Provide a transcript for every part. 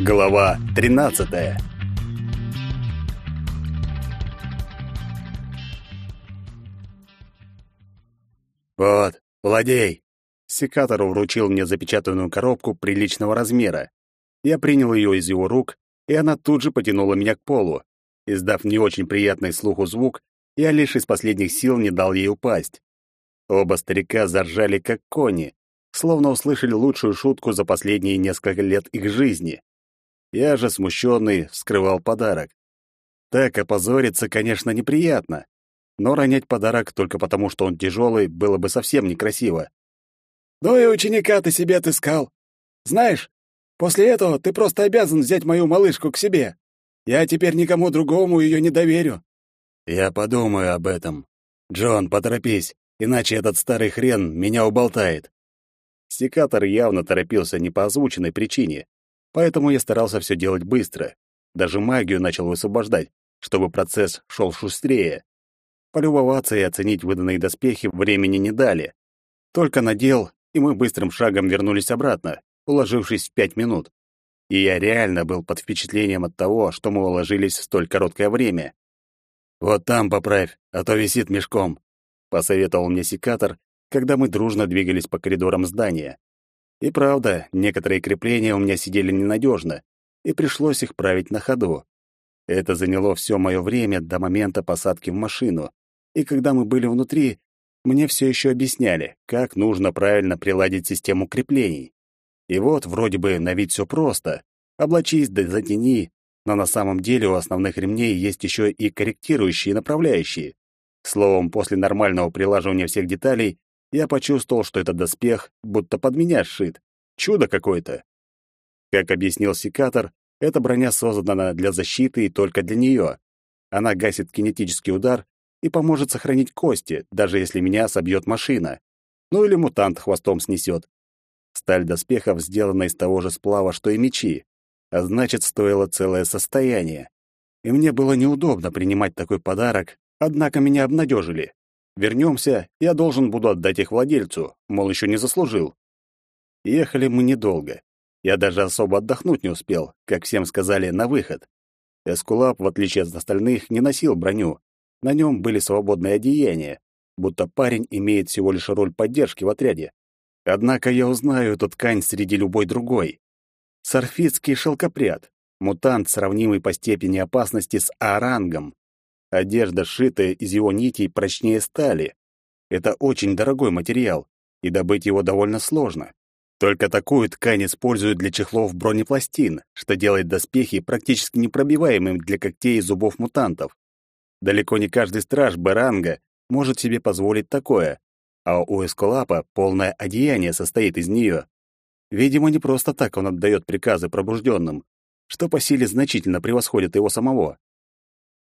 Глава 13. Вот, владей. Секатор вручил мне запечатанную коробку приличного размера. Я принял ее из его рук, и она тут же потянула меня к полу. Издав не очень приятный слуху звук, я лишь из последних сил не дал ей упасть. Оба старика заржали как кони, словно услышали лучшую шутку за последние несколько лет их жизни. Я же, смущенный, вскрывал подарок. Так опозориться, конечно, неприятно, но ронять подарок только потому, что он тяжелый, было бы совсем некрасиво. «Ну и ученика ты себе отыскал. Знаешь, после этого ты просто обязан взять мою малышку к себе. Я теперь никому другому ее не доверю». «Я подумаю об этом. Джон, поторопись, иначе этот старый хрен меня уболтает». Секатор явно торопился не по озвученной причине. Поэтому я старался все делать быстро. Даже магию начал высвобождать, чтобы процесс шел шустрее. Полюбоваться и оценить выданные доспехи времени не дали. Только надел, и мы быстрым шагом вернулись обратно, уложившись в пять минут. И я реально был под впечатлением от того, что мы уложились в столь короткое время. «Вот там поправь, а то висит мешком», — посоветовал мне секатор, когда мы дружно двигались по коридорам здания. И правда, некоторые крепления у меня сидели ненадежно, и пришлось их править на ходу. Это заняло все мое время до момента посадки в машину. И когда мы были внутри, мне все еще объясняли, как нужно правильно приладить систему креплений. И вот, вроде бы, на вид все просто. Облачись да затяни, но на самом деле у основных ремней есть еще и корректирующие направляющие. Словом, после нормального прилаживания всех деталей я почувствовал, что этот доспех будто под меня сшит. Чудо какое-то. Как объяснил секатор, эта броня создана для защиты и только для нее. Она гасит кинетический удар и поможет сохранить кости, даже если меня собьет машина. Ну или мутант хвостом снесет. Сталь доспехов сделана из того же сплава, что и мечи, а значит, стоило целое состояние. И мне было неудобно принимать такой подарок, однако меня обнадежили. Вернемся, я должен буду отдать их владельцу, мол, еще не заслужил. Ехали мы недолго. Я даже особо отдохнуть не успел, как всем сказали, на выход. Эскулап, в отличие от остальных, не носил броню. На нем были свободные одеяния, будто парень имеет всего лишь роль поддержки в отряде. Однако я узнаю эту ткань среди любой другой. Сарфитский шелкопряд, мутант, сравнимый по степени опасности с арангом. Одежда, сшитая из его нитей, прочнее стали. Это очень дорогой материал, и добыть его довольно сложно. Только такую ткань используют для чехлов бронепластин, что делает доспехи практически непробиваемыми для когтей и зубов мутантов. Далеко не каждый страж Баранга может себе позволить такое, а у Эскулапа полное одеяние состоит из нее. Видимо, не просто так он отдает приказы пробужденным, что по силе значительно превосходит его самого.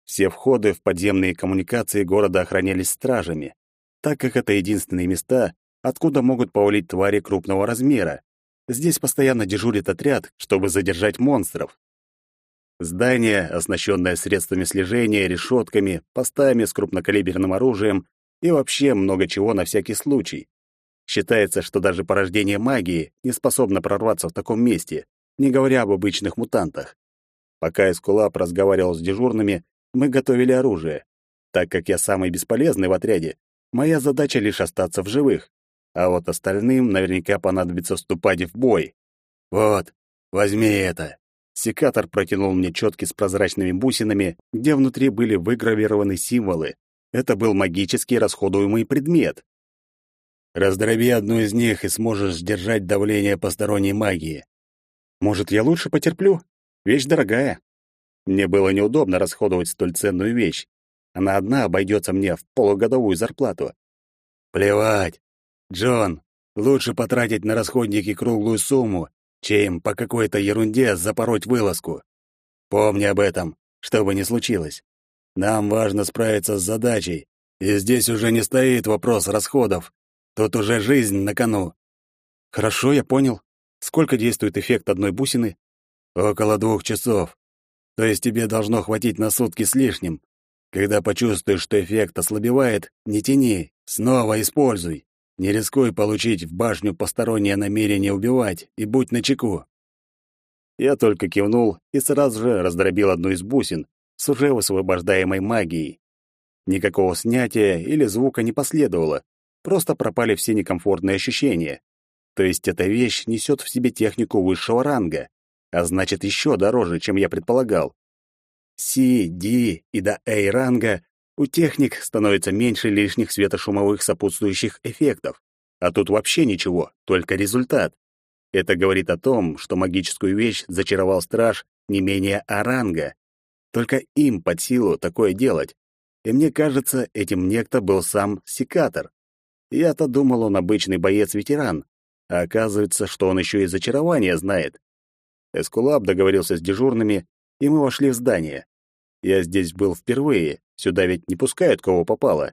Все входы в подземные коммуникации города охранялись стражами, так как это единственные места, откуда могут повалить твари крупного размера. Здесь постоянно дежурит отряд, чтобы задержать монстров. Здание, оснащенное средствами слежения, решетками, постами с крупнокалиберным оружием и вообще много чего на всякий случай. Считается, что даже порождение магии не способно прорваться в таком месте, не говоря об обычных мутантах. Пока Эскулап разговаривал с дежурными, мы готовили оружие. Так как я самый бесполезный в отряде, моя задача лишь остаться в живых. А вот остальным наверняка понадобится вступать в бой. Вот, возьми это. Секатор протянул мне четки с прозрачными бусинами, где внутри были выгравированы символы. Это был магически расходуемый предмет. Раздроби одну из них и сможешь сдержать давление посторонней магии. Может, я лучше потерплю? Вещь дорогая. Мне было неудобно расходовать столь ценную вещь. Она одна обойдется мне в полугодовую зарплату. Плевать. Джон, лучше потратить на расходники круглую сумму, чем по какой-то ерунде запороть вылазку. Помни об этом, что бы ни случилось. Нам важно справиться с задачей, и здесь уже не стоит вопрос расходов. Тут уже жизнь на кону. Хорошо, я понял. Сколько действует эффект одной бусины? Около двух часов. То есть тебе должно хватить на сутки с лишним. Когда почувствуешь, что эффект ослабевает, не тяни, снова используй. Не рискуй получить в башню постороннее намерение убивать и будь начеку. Я только кивнул и сразу же раздробил одну из бусин с уже высвобождаемой магией. Никакого снятия или звука не последовало, просто пропали все некомфортные ощущения. То есть эта вещь несет в себе технику высшего ранга, а значит, еще дороже, чем я предполагал. Си, Ди и до A ранга у техник становится меньше лишних светошумовых сопутствующих эффектов. А тут вообще ничего, только результат. Это говорит о том, что магическую вещь зачаровал страж не менее Аранга. Только им под силу такое делать. И мне кажется, этим некто был сам Секатор. Я-то думал, он обычный боец-ветеран, а оказывается, что он еще и зачарование знает. Эскулап договорился с дежурными, и мы вошли в здание. Я здесь был впервые, сюда ведь не пускают кого попало.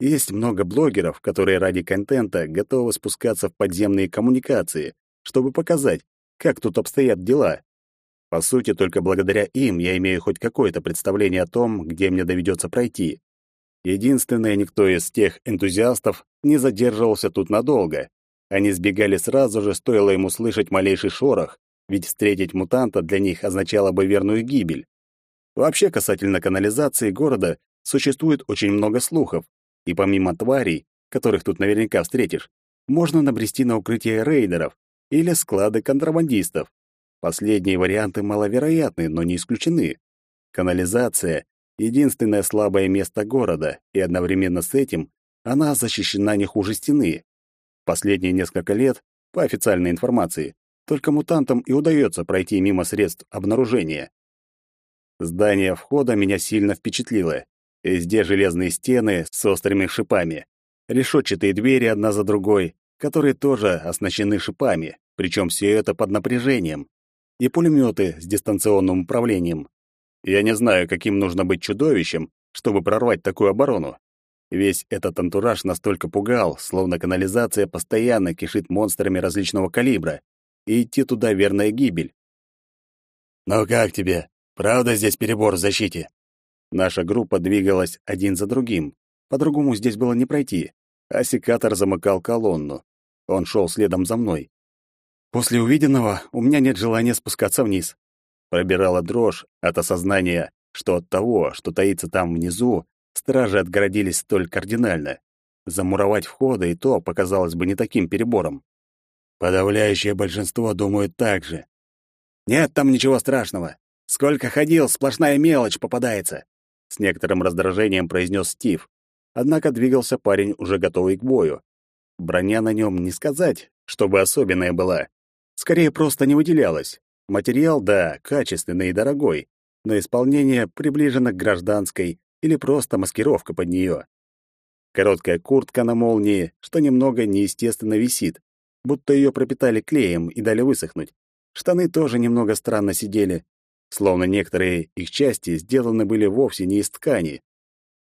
Есть много блогеров, которые ради контента готовы спускаться в подземные коммуникации, чтобы показать, как тут обстоят дела. По сути, только благодаря им я имею хоть какое-то представление о том, где мне доведется пройти. Единственное, никто из тех энтузиастов не задерживался тут надолго. Они сбегали сразу же, стоило ему слышать малейший шорох, ведь встретить мутанта для них означало бы верную гибель. Вообще, касательно канализации города, существует очень много слухов, и помимо тварей, которых тут наверняка встретишь, можно набрести на укрытие рейдеров или склады контрабандистов. Последние варианты маловероятны, но не исключены. Канализация — единственное слабое место города, и одновременно с этим она защищена не хуже стены. Последние несколько лет, по официальной информации, только мутантам и удается пройти мимо средств обнаружения. Здание входа меня сильно впечатлило. Везде железные стены с острыми шипами, решетчатые двери одна за другой, которые тоже оснащены шипами, причем все это под напряжением, и пулеметы с дистанционным управлением. Я не знаю, каким нужно быть чудовищем, чтобы прорвать такую оборону. Весь этот антураж настолько пугал, словно канализация постоянно кишит монстрами различного калибра, и идти туда верная гибель. «Ну как тебе? Правда здесь перебор в защите?» Наша группа двигалась один за другим. По-другому здесь было не пройти. А секатор замыкал колонну. Он шел следом за мной. После увиденного у меня нет желания спускаться вниз. Пробирала дрожь от осознания, что от того, что таится там внизу, стражи отгородились столь кардинально. Замуровать входы и то показалось бы не таким перебором. Подавляющее большинство думают так же. Нет там ничего страшного. Сколько ходил, сплошная мелочь попадается, с некоторым раздражением произнес Стив. Однако двигался парень уже готовый к бою. Броня на нем не сказать, чтобы особенная была. Скорее просто не выделялась. Материал, да, качественный и дорогой, но исполнение приближено к гражданской или просто маскировка под нее. Короткая куртка на молнии, что немного неестественно висит, будто ее пропитали клеем и дали высохнуть. Штаны тоже немного странно сидели, словно некоторые их части сделаны были вовсе не из ткани.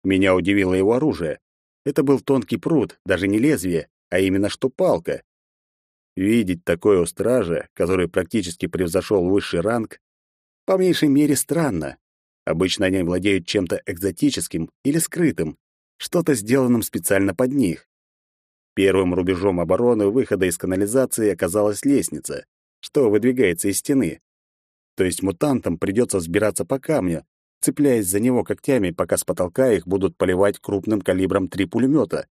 Меня удивило его оружие. Это был тонкий пруд, даже не лезвие, а именно что палка. Видеть такое у стража, который практически превзошел высший ранг, по меньшей мере странно. Обычно они владеют чем-то экзотическим или скрытым, что-то сделанным специально под них. Первым рубежом обороны выхода из канализации оказалась лестница, что выдвигается из стены. То есть мутантам придется взбираться по камню, цепляясь за него когтями, пока с потолка их будут поливать крупным калибром три пулемета.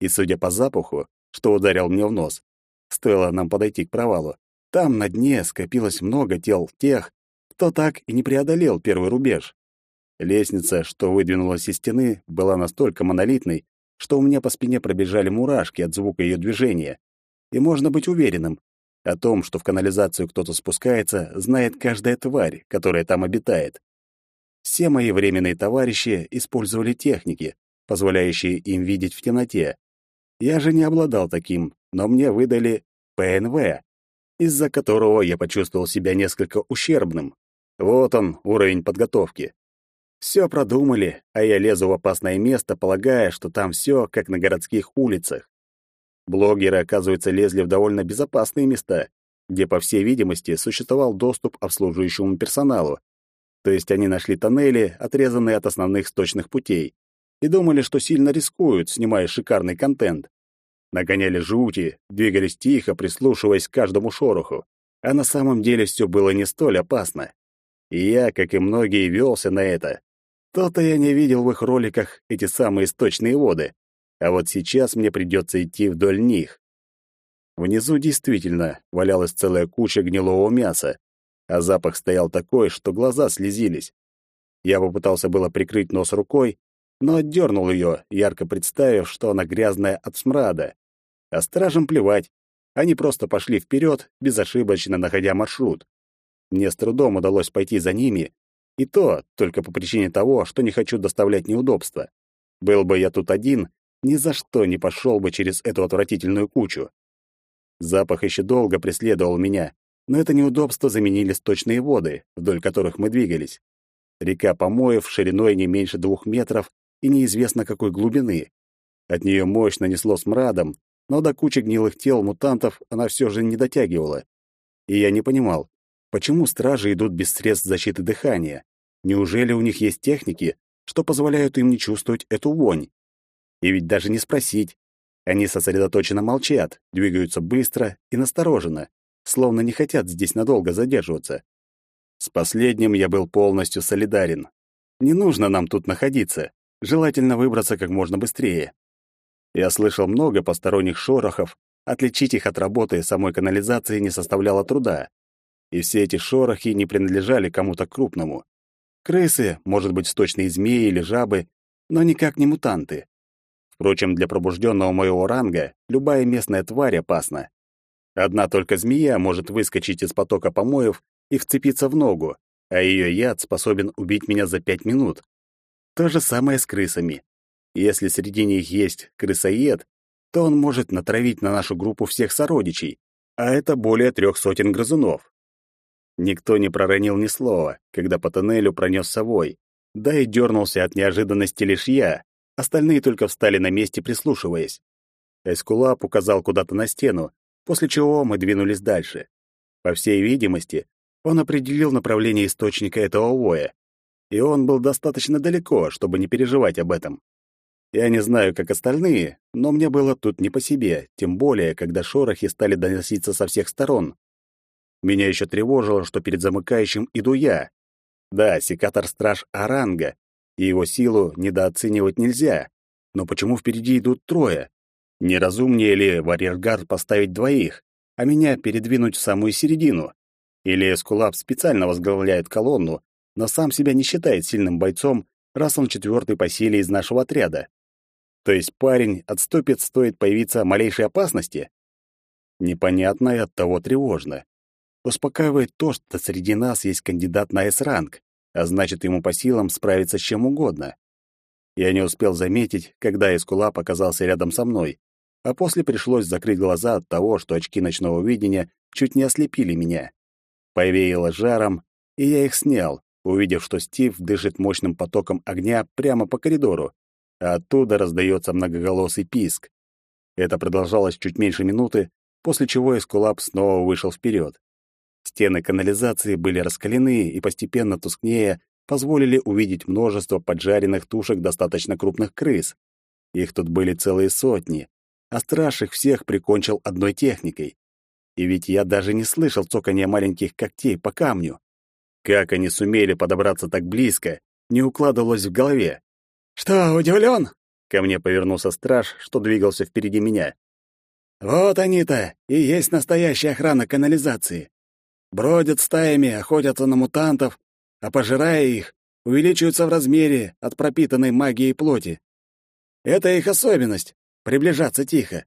И, судя по запаху, что ударил мне в нос, стоило нам подойти к провалу, там на дне скопилось много тел тех, кто так и не преодолел первый рубеж. Лестница, что выдвинулась из стены, была настолько монолитной, что у меня по спине пробежали мурашки от звука ее движения. И можно быть уверенным, о том, что в канализацию кто-то спускается, знает каждая тварь, которая там обитает. Все мои временные товарищи использовали техники, позволяющие им видеть в темноте. Я же не обладал таким, но мне выдали ПНВ, из-за которого я почувствовал себя несколько ущербным. Вот он, уровень подготовки. Все продумали, а я лезу в опасное место, полагая, что там все как на городских улицах. Блогеры, оказывается, лезли в довольно безопасные места, где, по всей видимости, существовал доступ обслуживающему персоналу. То есть они нашли тоннели, отрезанные от основных сточных путей, и думали, что сильно рискуют, снимая шикарный контент. Нагоняли жути, двигались тихо, прислушиваясь к каждому шороху. А на самом деле все было не столь опасно. И я, как и многие, велся на это. То-то я не видел в их роликах эти самые источные воды. А вот сейчас мне придется идти вдоль них. Внизу действительно валялась целая куча гнилого мяса, а запах стоял такой, что глаза слезились. Я попытался было прикрыть нос рукой, но отдернул ее, ярко представив, что она грязная от смрада. А стражам плевать. Они просто пошли вперед, безошибочно находя маршрут. Мне с трудом удалось пойти за ними, и то только по причине того, что не хочу доставлять неудобства. Был бы я тут один, ни за что не пошел бы через эту отвратительную кучу. Запах еще долго преследовал меня, но это неудобство заменили сточные воды, вдоль которых мы двигались. Река помоев шириной не меньше двух метров и неизвестно какой глубины. От нее мощно несло смрадом, но до кучи гнилых тел мутантов она все же не дотягивала. И я не понимал, почему стражи идут без средств защиты дыхания? Неужели у них есть техники, что позволяют им не чувствовать эту вонь? И ведь даже не спросить, они сосредоточенно молчат, двигаются быстро и настороженно, словно не хотят здесь надолго задерживаться. С последним я был полностью солидарен. Не нужно нам тут находиться, желательно выбраться как можно быстрее. Я слышал много посторонних шорохов, отличить их от работы самой канализации не составляло труда. И все эти шорохи не принадлежали кому-то крупному. Крысы, может быть, сточные змеи или жабы, но никак не мутанты. Впрочем, для пробужденного моего ранга любая местная тварь опасна. Одна только змея может выскочить из потока помоев и вцепиться в ногу, а ее яд способен убить меня за пять минут. То же самое с крысами. Если среди них есть крысоед, то он может натравить на нашу группу всех сородичей, а это более трех сотен грызунов. Никто не проронил ни слова, когда по тоннелю пронесся вой, да и дернулся от неожиданности лишь я, Остальные только встали на месте, прислушиваясь. Эскулап указал куда-то на стену, после чего мы двинулись дальше. По всей видимости, он определил направление источника этого воя, и он был достаточно далеко, чтобы не переживать об этом. Я не знаю, как остальные, но мне было тут не по себе, тем более, когда шорохи стали доноситься со всех сторон. Меня еще тревожило, что перед замыкающим иду я. Да, секатор-страж Аранга, и его силу недооценивать нельзя. Но почему впереди идут трое? Неразумнее ли в арьергард поставить двоих, а меня передвинуть в самую середину? Или Эскулап специально возглавляет колонну, но сам себя не считает сильным бойцом, раз он четвертый по силе из нашего отряда? То есть парень отступит, стоит появиться малейшей опасности? Непонятно и оттого тревожно. Успокаивает то, что среди нас есть кандидат на С-ранг а значит, ему по силам справиться с чем угодно. Я не успел заметить, когда Эскулап оказался рядом со мной, а после пришлось закрыть глаза от того, что очки ночного видения чуть не ослепили меня. Повеяло жаром, и я их снял, увидев, что Стив дышит мощным потоком огня прямо по коридору, а оттуда раздается многоголосый писк. Это продолжалось чуть меньше минуты, после чего Эскулап снова вышел вперед. Стены канализации были раскалены и постепенно тускнее позволили увидеть множество поджаренных тушек достаточно крупных крыс. Их тут были целые сотни, а страж их всех прикончил одной техникой. И ведь я даже не слышал цоканья маленьких когтей по камню. Как они сумели подобраться так близко, не укладывалось в голове. «Что, удивлен?» Ко мне повернулся страж, что двигался впереди меня. «Вот они-то и есть настоящая охрана канализации. Бродят стаями, охотятся на мутантов, а пожирая их, увеличиваются в размере от пропитанной магией плоти. Это их особенность — приближаться тихо.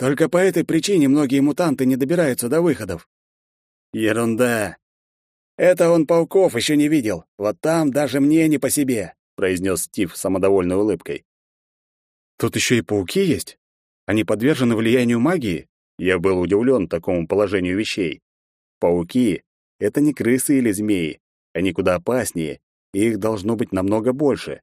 Только по этой причине многие мутанты не добираются до выходов. Ерунда. Это он пауков еще не видел. Вот там даже мне не по себе, произнес Стив самодовольной улыбкой. Тут еще и пауки есть? Они подвержены влиянию магии? Я был удивлен такому положению вещей. Пауки — это не крысы или змеи. Они куда опаснее, и их должно быть намного больше.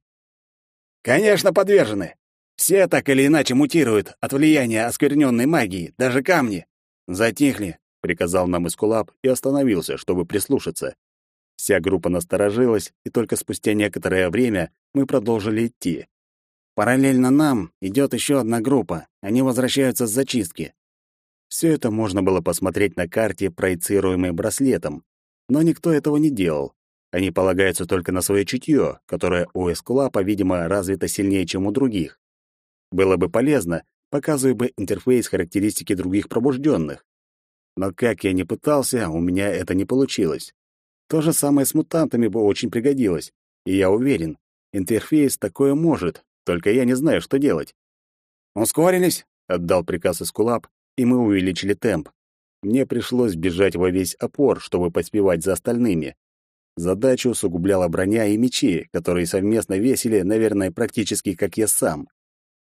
Конечно, подвержены. Все так или иначе мутируют от влияния оскверненной магии, даже камни. Затихли, приказал нам Искулап и остановился, чтобы прислушаться. Вся группа насторожилась, и только спустя некоторое время мы продолжили идти. Параллельно нам идет еще одна группа. Они возвращаются с зачистки. Все это можно было посмотреть на карте, проецируемой браслетом, но никто этого не делал. Они полагаются только на свое чутье, которое у Эскулапа, видимо, развито сильнее, чем у других. Было бы полезно, показывая бы интерфейс характеристики других пробужденных. Но как я ни пытался, у меня это не получилось. То же самое с мутантами бы очень пригодилось, и я уверен, интерфейс такое может, только я не знаю, что делать. «Ускорились?» — отдал приказ Эскулап, и мы увеличили темп. Мне пришлось бежать во весь опор, чтобы поспевать за остальными. Задачу усугубляла броня и мечи, которые совместно весили, наверное, практически как я сам.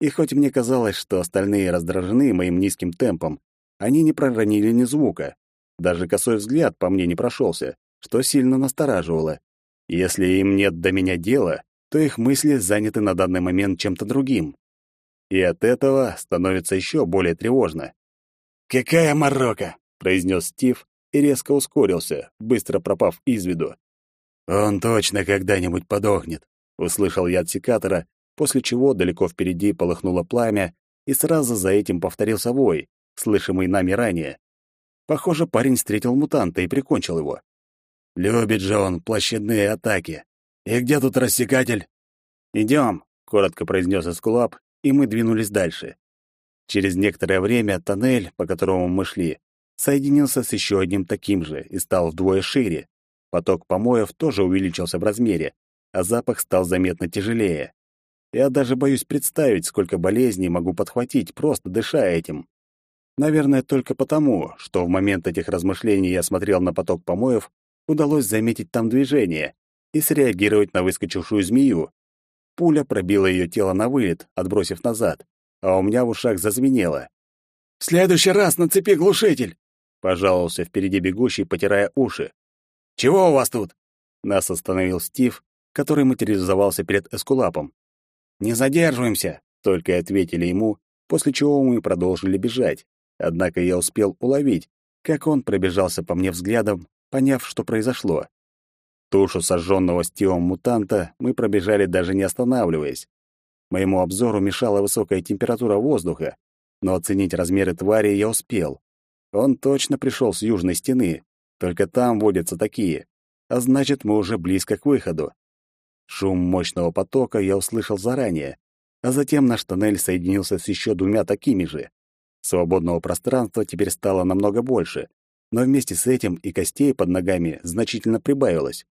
И хоть мне казалось, что остальные раздражены моим низким темпом, они не проронили ни звука. Даже косой взгляд по мне не прошелся, что сильно настораживало. Если им нет до меня дела, то их мысли заняты на данный момент чем-то другим. И от этого становится еще более тревожно. «Какая морока!» — произнес Стив и резко ускорился, быстро пропав из виду. «Он точно когда-нибудь подохнет», — услышал я от секатора, после чего далеко впереди полыхнуло пламя, и сразу за этим повторился вой, слышимый нами ранее. Похоже, парень встретил мутанта и прикончил его. Любит же он площадные атаки. И где тут рассекатель? Идем, коротко произнес Эскулап, и мы двинулись дальше. Через некоторое время тоннель, по которому мы шли, соединился с еще одним таким же и стал вдвое шире. Поток помоев тоже увеличился в размере, а запах стал заметно тяжелее. Я даже боюсь представить, сколько болезней могу подхватить, просто дыша этим. Наверное, только потому, что в момент этих размышлений я смотрел на поток помоев, удалось заметить там движение и среагировать на выскочившую змею. Пуля пробила ее тело на вылет, отбросив назад а у меня в ушах зазвенело. «В следующий раз нацепи глушитель!» — пожаловался впереди бегущий, потирая уши. «Чего у вас тут?» — нас остановил Стив, который материализовался перед Эскулапом. «Не задерживаемся!» — только и ответили ему, после чего мы продолжили бежать. Однако я успел уловить, как он пробежался по мне взглядом, поняв, что произошло. Тушу сожженного Стивом мутанта мы пробежали даже не останавливаясь. Моему обзору мешала высокая температура воздуха, но оценить размеры твари я успел. Он точно пришел с южной стены, только там водятся такие, а значит, мы уже близко к выходу. Шум мощного потока я услышал заранее, а затем наш тоннель соединился с еще двумя такими же. Свободного пространства теперь стало намного больше, но вместе с этим и костей под ногами значительно прибавилось.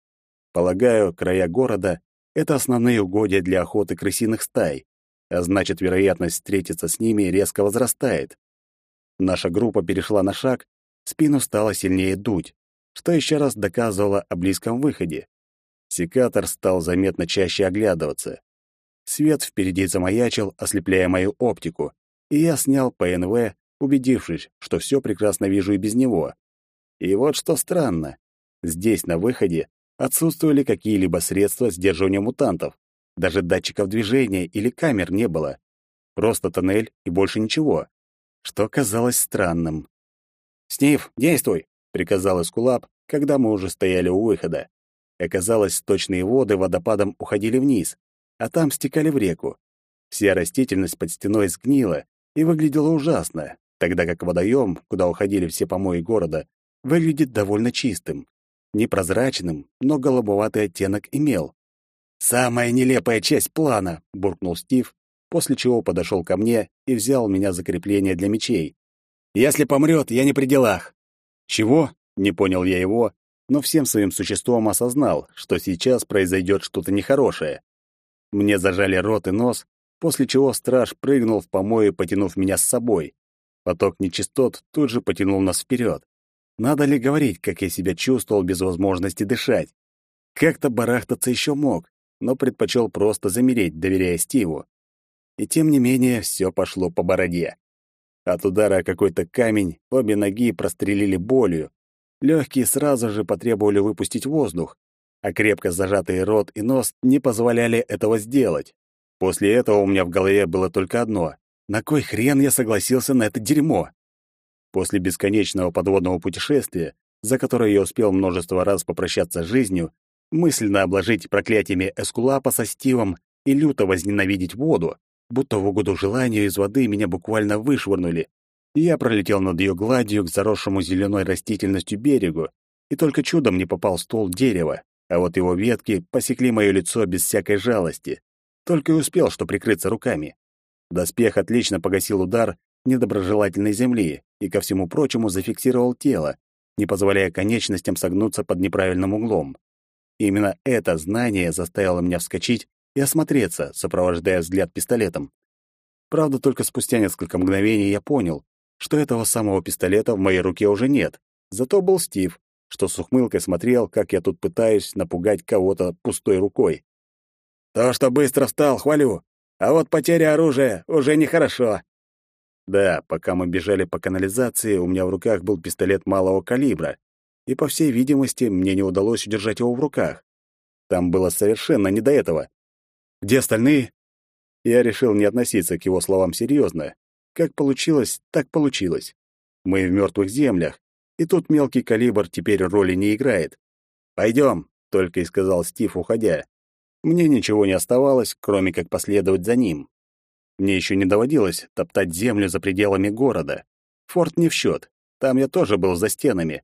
Полагаю, края города это основные угодья для охоты крысиных стай, а значит, вероятность встретиться с ними резко возрастает. Наша группа перешла на шаг, спину стало сильнее дуть, что еще раз доказывало о близком выходе. Секатор стал заметно чаще оглядываться. Свет впереди замаячил, ослепляя мою оптику, и я снял ПНВ, убедившись, что все прекрасно вижу и без него. И вот что странно. Здесь, на выходе, Отсутствовали какие-либо средства сдерживания мутантов. Даже датчиков движения или камер не было. Просто тоннель и больше ничего. Что казалось странным. «Снив, действуй!» — приказал Эскулап, когда мы уже стояли у выхода. Оказалось, сточные воды водопадом уходили вниз, а там стекали в реку. Вся растительность под стеной сгнила и выглядела ужасно, тогда как водоем, куда уходили все помои города, выглядит довольно чистым непрозрачным, но голубоватый оттенок имел. «Самая нелепая часть плана!» — буркнул Стив, после чего подошел ко мне и взял меня за крепление для мечей. «Если помрет, я не при делах». «Чего?» — не понял я его, но всем своим существом осознал, что сейчас произойдет что-то нехорошее. Мне зажали рот и нос, после чего страж прыгнул в помои, потянув меня с собой. Поток нечистот тут же потянул нас вперед. Надо ли говорить, как я себя чувствовал без возможности дышать? Как-то барахтаться еще мог, но предпочел просто замереть, доверяя Стиву. И тем не менее, все пошло по бороде. От удара какой-то камень обе ноги прострелили болью. Легкие сразу же потребовали выпустить воздух, а крепко зажатые рот и нос не позволяли этого сделать. После этого у меня в голове было только одно — на кой хрен я согласился на это дерьмо? После бесконечного подводного путешествия, за которое я успел множество раз попрощаться с жизнью, мысленно обложить проклятиями Эскулапа со Стивом и люто возненавидеть воду, будто в угоду желанию из воды меня буквально вышвырнули. Я пролетел над ее гладью к заросшему зеленой растительностью берегу, и только чудом не попал в ствол дерева, а вот его ветки посекли мое лицо без всякой жалости. Только и успел, что прикрыться руками. Доспех отлично погасил удар недоброжелательной земли и, ко всему прочему, зафиксировал тело, не позволяя конечностям согнуться под неправильным углом. И именно это знание заставило меня вскочить и осмотреться, сопровождая взгляд пистолетом. Правда, только спустя несколько мгновений я понял, что этого самого пистолета в моей руке уже нет. Зато был Стив, что с ухмылкой смотрел, как я тут пытаюсь напугать кого-то пустой рукой. «То, что быстро встал, хвалю. А вот потеря оружия уже нехорошо». Да, пока мы бежали по канализации, у меня в руках был пистолет малого калибра, и, по всей видимости, мне не удалось удержать его в руках. Там было совершенно не до этого. «Где остальные?» Я решил не относиться к его словам серьезно. Как получилось, так получилось. Мы в мертвых землях, и тут мелкий калибр теперь роли не играет. «Пойдем», — только и сказал Стив, уходя. Мне ничего не оставалось, кроме как последовать за ним. Мне еще не доводилось топтать землю за пределами города. Форт не в счет, там я тоже был за стенами.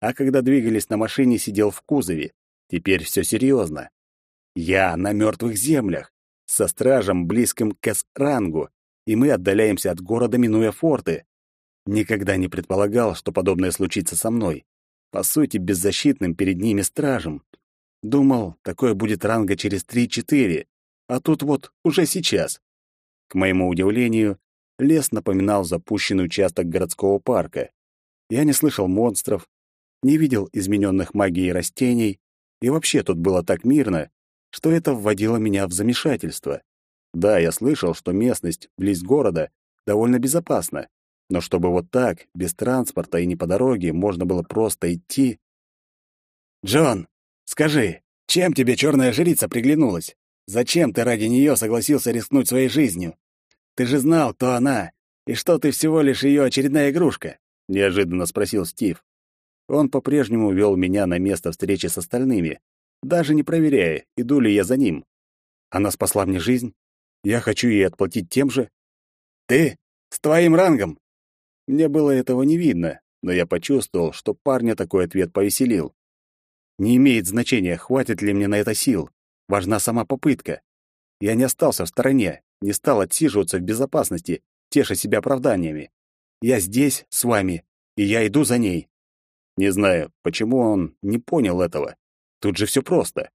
А когда двигались на машине, сидел в кузове. Теперь все серьезно. Я на мертвых землях, со стражем, близким к С-рангу, и мы отдаляемся от города, минуя форты. Никогда не предполагал, что подобное случится со мной. По сути, беззащитным перед ними стражем. Думал, такое будет ранга через 3-4, а тут вот уже сейчас. К моему удивлению, лес напоминал запущенный участок городского парка. Я не слышал монстров, не видел измененных магией растений, и вообще тут было так мирно, что это вводило меня в замешательство. Да, я слышал, что местность близ города довольно безопасна, но чтобы вот так, без транспорта и не по дороге, можно было просто идти... «Джон, Скажи, чем тебе черная жрица приглянулась? Зачем ты ради нее согласился рискнуть своей жизнью? Ты же знал, кто она, и что ты всего лишь ее очередная игрушка?» — неожиданно спросил Стив. Он по-прежнему вел меня на место встречи с остальными, даже не проверяя, иду ли я за ним. Она спасла мне жизнь. Я хочу ей отплатить тем же. Ты? С твоим рангом? Мне было этого не видно, но я почувствовал, что парня такой ответ повеселил. Не имеет значения, хватит ли мне на это сил. Важна сама попытка. Я не остался в стороне, не стал отсиживаться в безопасности, теша себя оправданиями. Я здесь, с вами, и я иду за ней. Не знаю, почему он не понял этого. Тут же все просто.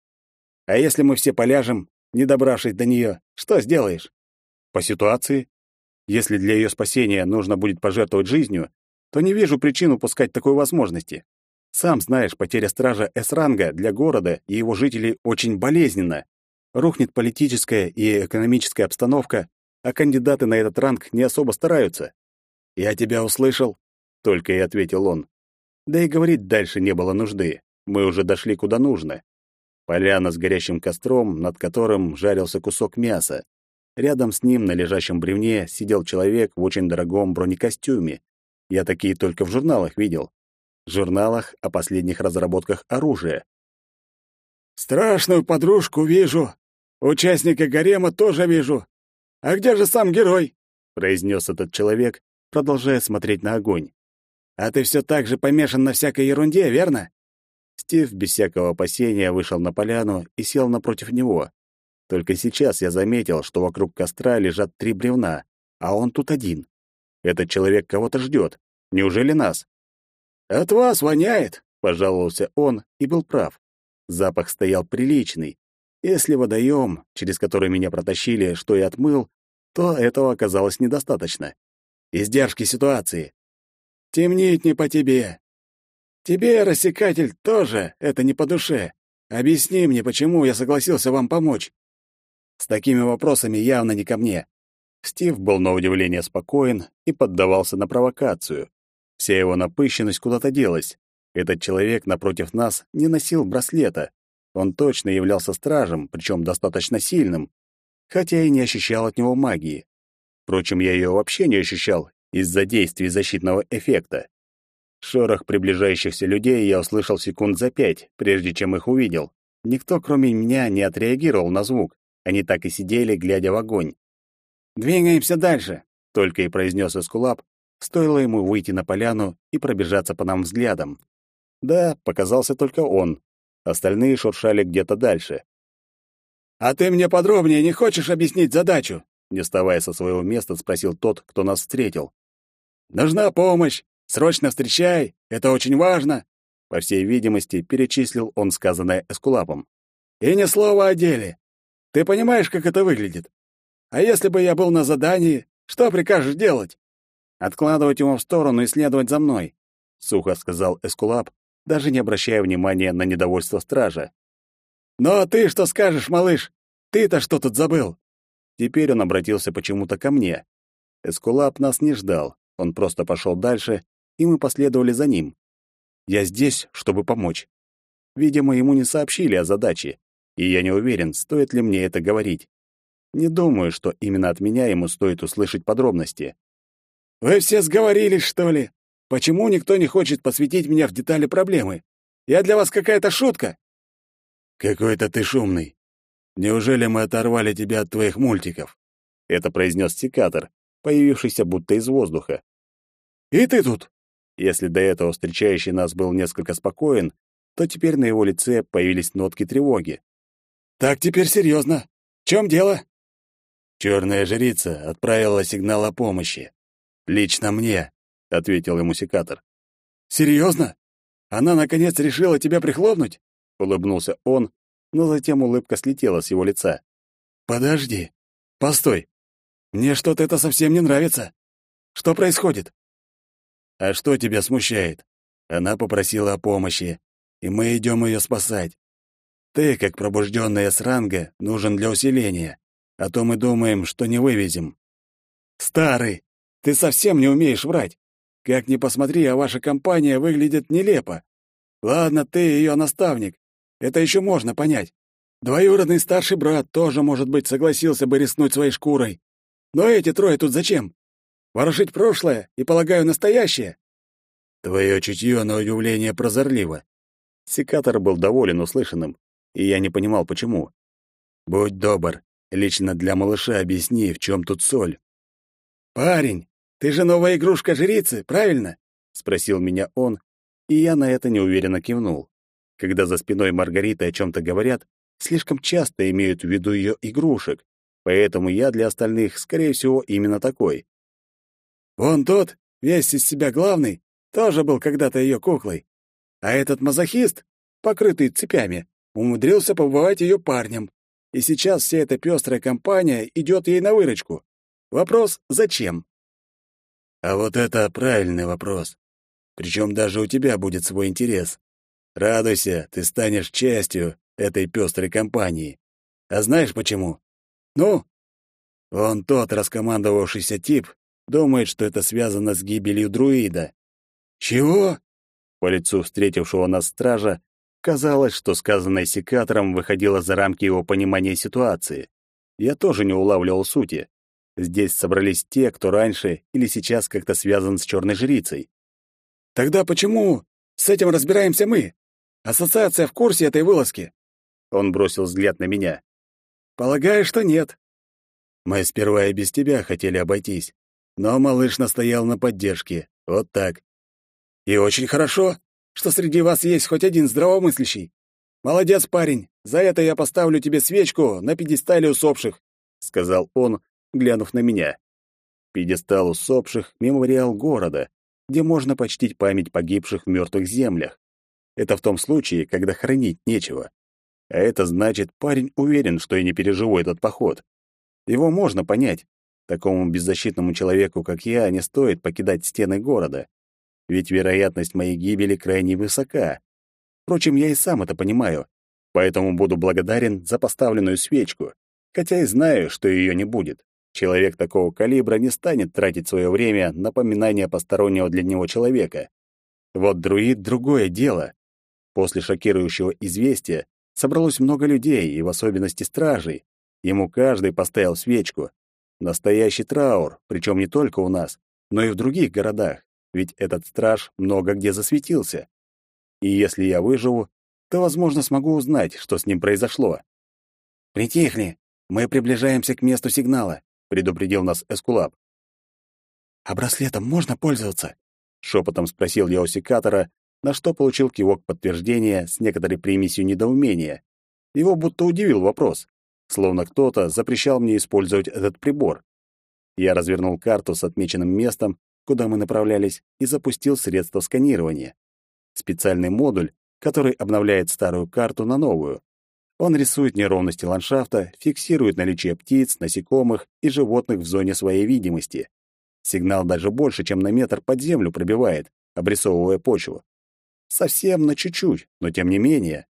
А если мы все поляжем, не добравшись до нее, что сделаешь? По ситуации, если для ее спасения нужно будет пожертвовать жизнью, то не вижу причин упускать такой возможности. Сам знаешь, потеря стража С-ранга для города и его жителей очень болезненна. Рухнет политическая и экономическая обстановка, а кандидаты на этот ранг не особо стараются. «Я тебя услышал», — только и ответил он. Да и говорить дальше не было нужды. Мы уже дошли куда нужно. Поляна с горящим костром, над которым жарился кусок мяса. Рядом с ним на лежащем бревне сидел человек в очень дорогом бронекостюме. Я такие только в журналах видел журналах о последних разработках оружия. «Страшную подружку вижу. Участника гарема тоже вижу. А где же сам герой?» — произнес этот человек, продолжая смотреть на огонь. «А ты все так же помешан на всякой ерунде, верно?» Стив без всякого опасения вышел на поляну и сел напротив него. Только сейчас я заметил, что вокруг костра лежат три бревна, а он тут один. Этот человек кого-то ждет. Неужели нас? «От вас воняет», — пожаловался он и был прав. Запах стоял приличный. Если водоем, через который меня протащили, что и отмыл, то этого оказалось недостаточно. Издержки ситуации. Темнить не по тебе. Тебе, рассекатель, тоже это не по душе. Объясни мне, почему я согласился вам помочь. С такими вопросами явно не ко мне. Стив был на удивление спокоен и поддавался на провокацию. Вся его напыщенность куда-то делась. Этот человек напротив нас не носил браслета. Он точно являлся стражем, причем достаточно сильным, хотя и не ощущал от него магии. Впрочем, я ее вообще не ощущал из-за действий защитного эффекта. Шорох приближающихся людей я услышал секунд за пять, прежде чем их увидел. Никто, кроме меня, не отреагировал на звук. Они так и сидели, глядя в огонь. «Двигаемся дальше», — только и произнес Эскулап, Стоило ему выйти на поляну и пробежаться по нам взглядом. Да, показался только он. Остальные шуршали где-то дальше. «А ты мне подробнее не хочешь объяснить задачу?» Не вставая со своего места, спросил тот, кто нас встретил. «Нужна помощь! Срочно встречай! Это очень важно!» По всей видимости, перечислил он сказанное Эскулапом. «И ни слова о деле. Ты понимаешь, как это выглядит? А если бы я был на задании, что прикажешь делать?» «Откладывать его в сторону и следовать за мной», — сухо сказал Эскулап, даже не обращая внимания на недовольство стража. «Но ты что скажешь, малыш? Ты-то что тут забыл?» Теперь он обратился почему-то ко мне. Эскулап нас не ждал, он просто пошел дальше, и мы последовали за ним. Я здесь, чтобы помочь. Видимо, ему не сообщили о задаче, и я не уверен, стоит ли мне это говорить. Не думаю, что именно от меня ему стоит услышать подробности. «Вы все сговорились, что ли? Почему никто не хочет посвятить меня в детали проблемы? Я для вас какая-то шутка?» «Какой-то ты шумный. Неужели мы оторвали тебя от твоих мультиков?» Это произнес секатор, появившийся будто из воздуха. «И ты тут?» Если до этого встречающий нас был несколько спокоен, то теперь на его лице появились нотки тревоги. «Так теперь серьезно. В чем дело?» Черная жрица отправила сигнал о помощи. «Лично мне», — ответил ему секатор. «Серьезно? Она, наконец, решила тебя прихлопнуть?» — улыбнулся он, но затем улыбка слетела с его лица. «Подожди. Постой. Мне что-то это совсем не нравится. Что происходит?» «А что тебя смущает? Она попросила о помощи, и мы идем ее спасать. Ты, как пробужденная с ранга, нужен для усиления, а то мы думаем, что не вывезем». «Старый, ты совсем не умеешь врать. Как ни посмотри, а ваша компания выглядит нелепо. Ладно, ты ее наставник, это еще можно понять. Двоюродный старший брат тоже, может быть, согласился бы рискнуть своей шкурой. Но эти трое тут зачем? Ворошить прошлое и, полагаю, настоящее? Твое чутье на удивление прозорливо. Секатор был доволен услышанным, и я не понимал, почему. Будь добр, лично для малыша объясни, в чем тут соль. «Парень, ты же новая игрушка жрицы, правильно?» — спросил меня он, и я на это неуверенно кивнул. Когда за спиной Маргариты о чем-то говорят, слишком часто имеют в виду ее игрушек, поэтому я для остальных, скорее всего, именно такой. Вон тот, весь из себя главный, тоже был когда-то ее куклой. А этот мазохист, покрытый цепями, умудрился побывать ее парнем. И сейчас вся эта пестрая компания идет ей на выручку. Вопрос — зачем? А вот это правильный вопрос. Причем даже у тебя будет свой интерес. Радуйся, ты станешь частью этой пестрой компании. А знаешь почему? Ну? Он тот раскомандовавшийся тип думает, что это связано с гибелью друида. Чего? По лицу встретившего нас стража казалось, что сказанное секатором выходило за рамки его понимания ситуации. Я тоже не улавливал сути. Здесь собрались те, кто раньше или сейчас как-то связан с черной жрицей. Тогда почему с этим разбираемся мы? Ассоциация в курсе этой вылазки?» Он бросил взгляд на меня. «Полагаю, что нет». «Мы сперва и без тебя хотели обойтись, но малыш настоял на поддержке. Вот так». «И очень хорошо, что среди вас есть хоть один здравомыслящий. Молодец, парень, за это я поставлю тебе свечку на пьедестале усопших», — сказал он, глянув на меня. Пьедестал усопших — мемориал города, где можно почтить память погибших в мертвых землях. Это в том случае, когда хранить нечего. А это значит, парень уверен, что я не переживу этот поход. Его можно понять. Такому беззащитному человеку, как я, не стоит покидать стены города. Ведь вероятность моей гибели крайне высока. Впрочем, я и сам это понимаю. Поэтому буду благодарен за поставленную свечку. Хотя и знаю, что ее не будет. Человек такого калибра не станет тратить свое время на поминание постороннего для него человека. Вот друид — другое дело. После шокирующего известия собралось много людей, и в особенности стражей. Ему каждый поставил свечку. Настоящий траур, причем не только у нас, но и в других городах, ведь этот страж много где засветился. И если я выживу, то, возможно, смогу узнать, что с ним произошло. «Притихни, мы приближаемся к месту сигнала», — предупредил нас Эскулап. «А браслетом можно пользоваться?» — шепотом спросил я у секатора, на что получил кивок подтверждения с некоторой примесью недоумения. Его будто удивил вопрос, словно кто-то запрещал мне использовать этот прибор. Я развернул карту с отмеченным местом, куда мы направлялись, и запустил средство сканирования. Специальный модуль, который обновляет старую карту на новую. Он рисует неровности ландшафта, фиксирует наличие птиц, насекомых и животных в зоне своей видимости. Сигнал даже больше, чем на метр под землю пробивает, обрисовывая почву. Совсем на чуть-чуть, но тем не менее.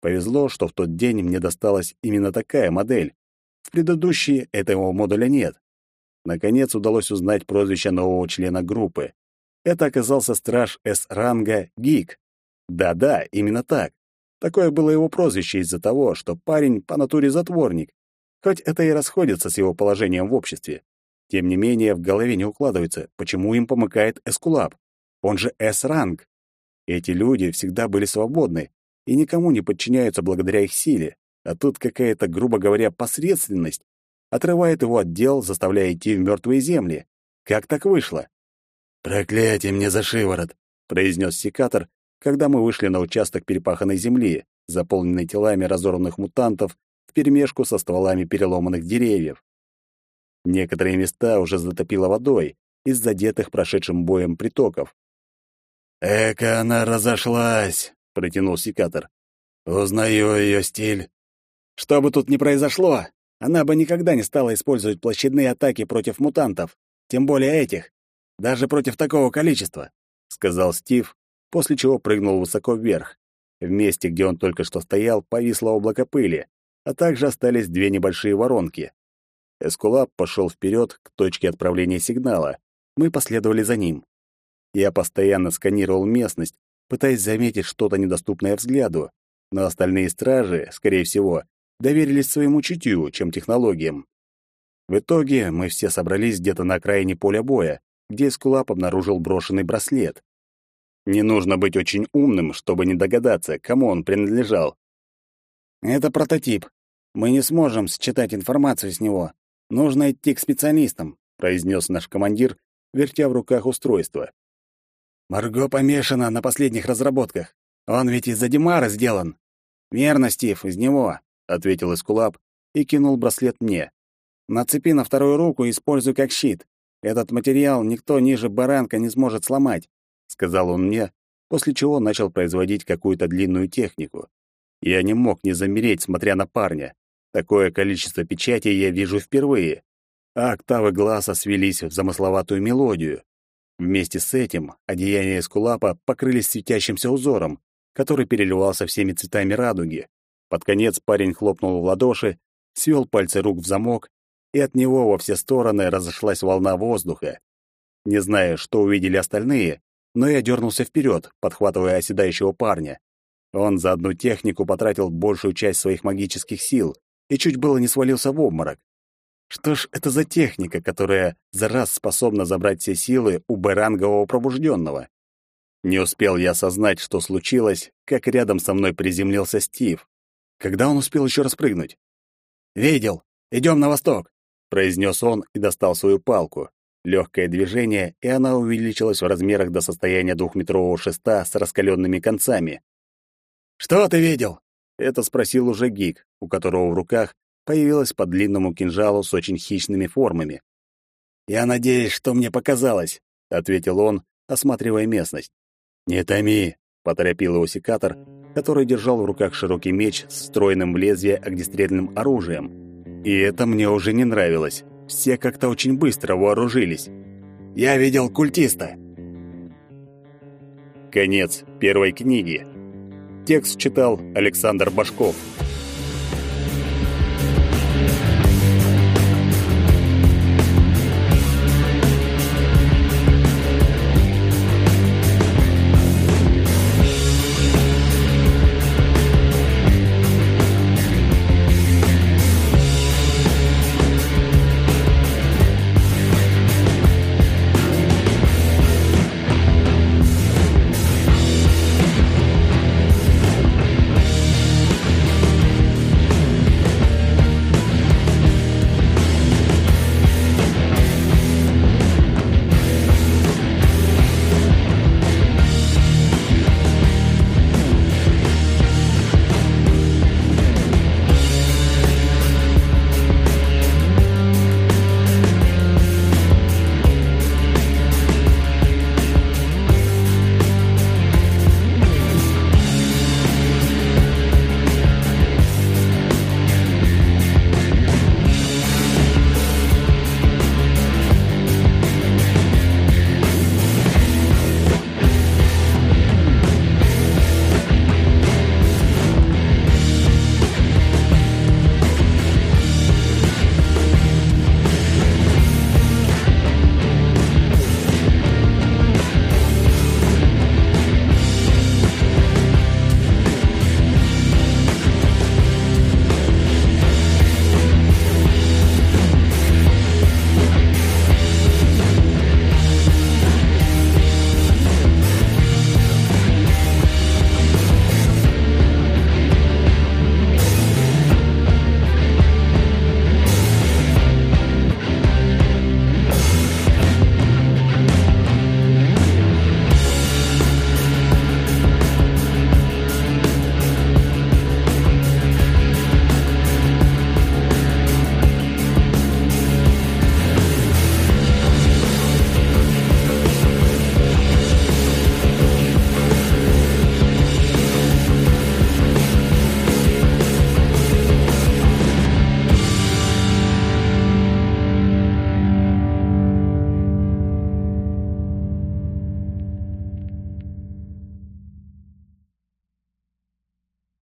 Повезло, что в тот день мне досталась именно такая модель. В предыдущие этого модуля нет. Наконец удалось узнать прозвище нового члена группы. Это оказался страж С-ранга Гик. Да-да, именно так. Такое было его прозвище из-за того, что парень по натуре затворник, хоть это и расходится с его положением в обществе. Тем не менее, в голове не укладывается, почему им помыкает Эскулап. Он же С-ранг. Эти люди всегда были свободны и никому не подчиняются благодаря их силе, а тут какая-то, грубо говоря, посредственность отрывает его от дел, заставляя идти в мертвые земли. Как так вышло? «Проклятие мне за шиворот!» — произнес секатор, когда мы вышли на участок перепаханной земли, заполненный телами разорванных мутантов вперемешку со стволами переломанных деревьев. Некоторые места уже затопило водой из задетых прошедшим боем притоков. «Эка она разошлась!» — протянул секатор. «Узнаю ее стиль». «Что бы тут ни произошло, она бы никогда не стала использовать площадные атаки против мутантов, тем более этих, даже против такого количества», — сказал Стив, после чего прыгнул высоко вверх. В месте, где он только что стоял, повисло облако пыли, а также остались две небольшие воронки. Эскулап пошел вперед к точке отправления сигнала. Мы последовали за ним. Я постоянно сканировал местность, пытаясь заметить что-то недоступное взгляду, но остальные стражи, скорее всего, доверились своему чутью, чем технологиям. В итоге мы все собрались где-то на окраине поля боя, где Эскулап обнаружил брошенный браслет. Не нужно быть очень умным, чтобы не догадаться, кому он принадлежал. «Это прототип. Мы не сможем считать информацию с него. Нужно идти к специалистам», — произнес наш командир, вертя в руках устройство. «Марго помешана на последних разработках. Он ведь из-за Димара сделан». «Верно, Стив, из него», — ответил Эскулап и кинул браслет мне. «Нацепи на вторую руку и используй как щит. Этот материал никто ниже баранка не сможет сломать», — сказал он мне, после чего начал производить какую-то длинную технику. Я не мог не замереть, смотря на парня. Такое количество печатей я вижу впервые. А октавы глаза свелись в замысловатую мелодию. Вместе с этим одеяния Эскулапа покрылись светящимся узором, который переливался всеми цветами радуги. Под конец парень хлопнул в ладоши, свел пальцы рук в замок, и от него во все стороны разошлась волна воздуха. Не знаю, что увидели остальные, но я дернулся вперед, подхватывая оседающего парня. Он за одну технику потратил большую часть своих магических сил и чуть было не свалился в обморок. Что ж это за техника, которая за раз способна забрать все силы у барангового пробужденного? Не успел я осознать, что случилось, как рядом со мной приземлился Стив. Когда он успел еще распрыгнуть? «Видел! Идем на восток!» — произнес он и достал свою палку. Легкое движение, и она увеличилась в размерах до состояния двухметрового шеста с раскаленными концами. «Что ты видел?» — это спросил уже Гик, у которого в руках появилась по длинному кинжалу с очень хищными формами. «Я надеюсь, что мне показалось», — ответил он, осматривая местность. «Не томи», — поторопил его секатор, который держал в руках широкий меч с встроенным в лезвие огнестрельным оружием. И это мне уже не нравилось. Все как-то очень быстро вооружились. Я видел культиста. Конец первой книги. Текст читал Александр Башков.